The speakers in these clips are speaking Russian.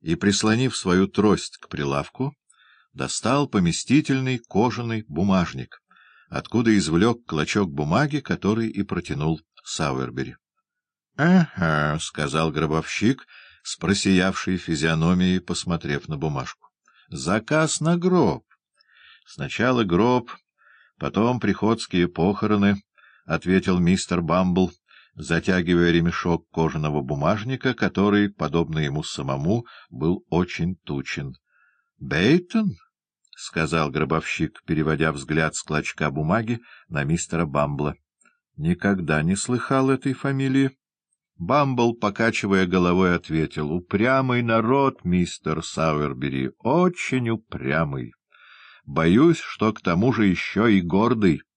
и, прислонив свою трость к прилавку, достал поместительный кожаный бумажник, откуда извлек клочок бумаги, который и протянул Сауэрбери. — Ага, — сказал гробовщик, с просиявшей физиономией, посмотрев на бумажку. — Заказ на гроб. Сначала гроб, потом приходские похороны, — ответил мистер Бамбл, затягивая ремешок кожаного бумажника, который, подобно ему самому, был очень тучен. — Бейтон? — сказал гробовщик, переводя взгляд с клочка бумаги на мистера Бамбла. — Никогда не слыхал этой фамилии. Бамбл, покачивая головой, ответил. — Упрямый народ, мистер Сауэрбери, очень упрямый. Боюсь, что к тому же еще и гордый. —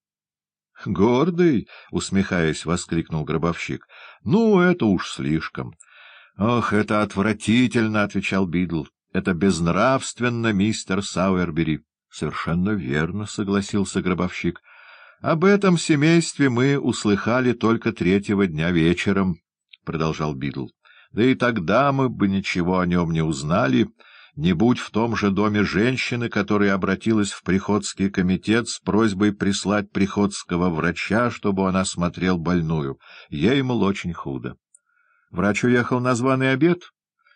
Гордый? — усмехаясь, воскликнул гробовщик. — Ну, это уж слишком. — Ох, это отвратительно, — отвечал Бидл. — Это безнравственно, мистер Сауэрбери. — Совершенно верно, — согласился гробовщик. — Об этом семействе мы услыхали только третьего дня вечером, — продолжал Бидл. — Да и тогда мы бы ничего о нем не узнали, — не будь в том же доме женщины, которая обратилась в приходский комитет с просьбой прислать приходского врача, чтобы он осмотрел больную. Ей, мол, очень худо. Врач уехал на званый обед,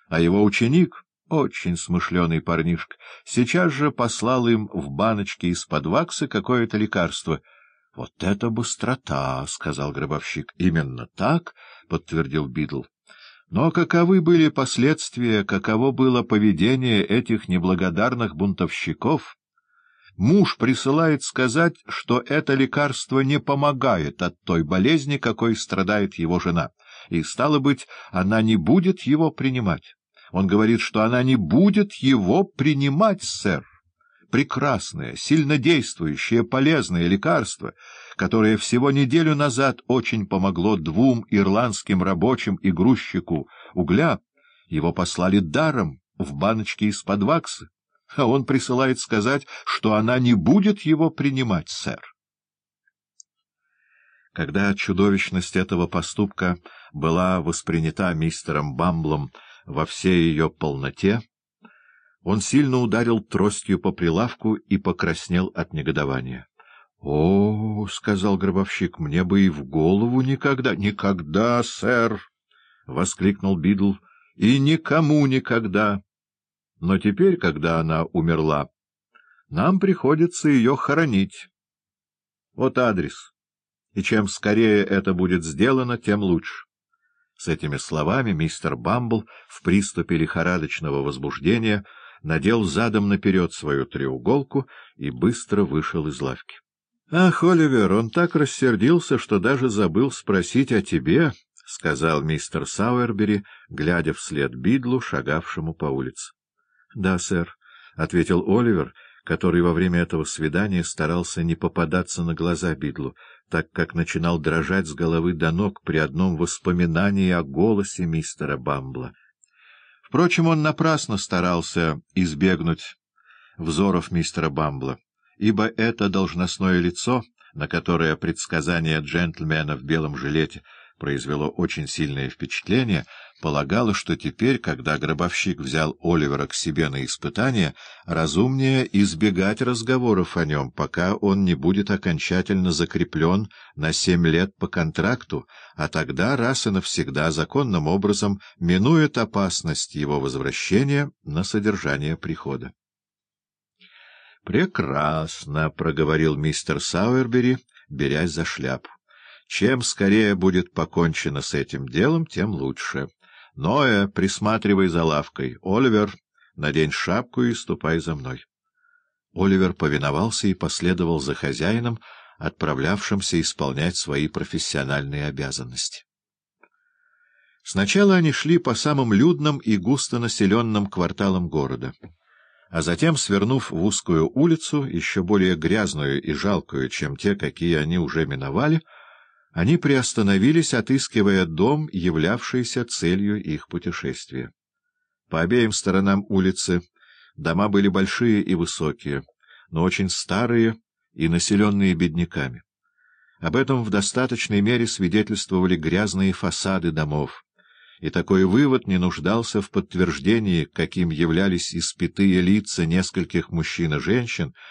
а его ученик, очень смышленый парнишка, сейчас же послал им в баночке из-под ваксы какое-то лекарство. — Вот это быстрота! — сказал гробовщик. — Именно так, — подтвердил Бидл. Но каковы были последствия, каково было поведение этих неблагодарных бунтовщиков? Муж присылает сказать, что это лекарство не помогает от той болезни, какой страдает его жена, и, стало быть, она не будет его принимать. Он говорит, что она не будет его принимать, сэр прекрасное, сильнодействующее, полезное лекарство, которое всего неделю назад очень помогло двум ирландским рабочим и грузчику угля, его послали даром в баночке из-под ваксы, а он присылает сказать, что она не будет его принимать, сэр. Когда чудовищность этого поступка была воспринята мистером Бамблом во всей ее полноте, он сильно ударил тростью по прилавку и покраснел от негодования. — О, — сказал гробовщик, — мне бы и в голову никогда... — Никогда, сэр! — воскликнул Бидл. — И никому никогда! Но теперь, когда она умерла, нам приходится ее хоронить. Вот адрес. И чем скорее это будет сделано, тем лучше. С этими словами мистер Бамбл в приступе лихорадочного возбуждения надел задом наперед свою треуголку и быстро вышел из лавки. — Ах, Оливер, он так рассердился, что даже забыл спросить о тебе, — сказал мистер Сауэрбери, глядя вслед Бидлу, шагавшему по улице. — Да, сэр, — ответил Оливер, который во время этого свидания старался не попадаться на глаза Бидлу, так как начинал дрожать с головы до ног при одном воспоминании о голосе мистера Бамбла. Впрочем, он напрасно старался избегнуть взоров мистера Бамбла, ибо это должностное лицо, на которое предсказание джентльмена в белом жилете произвело очень сильное впечатление, полагала, что теперь, когда гробовщик взял Оливера к себе на испытание, разумнее избегать разговоров о нем, пока он не будет окончательно закреплен на семь лет по контракту, а тогда раз и навсегда законным образом минует опасность его возвращения на содержание прихода. «Прекрасно», — проговорил мистер Сауэрбери, берясь за шляпу. Чем скорее будет покончено с этим делом, тем лучше. Ноэ, присматривай за лавкой. Оливер, надень шапку и ступай за мной. Оливер повиновался и последовал за хозяином, отправлявшимся исполнять свои профессиональные обязанности. Сначала они шли по самым людным и густонаселенным кварталам города, а затем, свернув в узкую улицу, еще более грязную и жалкую, чем те, какие они уже миновали, — они приостановились, отыскивая дом, являвшийся целью их путешествия. По обеим сторонам улицы дома были большие и высокие, но очень старые и населенные бедняками. Об этом в достаточной мере свидетельствовали грязные фасады домов, и такой вывод не нуждался в подтверждении, каким являлись испитые лица нескольких мужчин и женщин,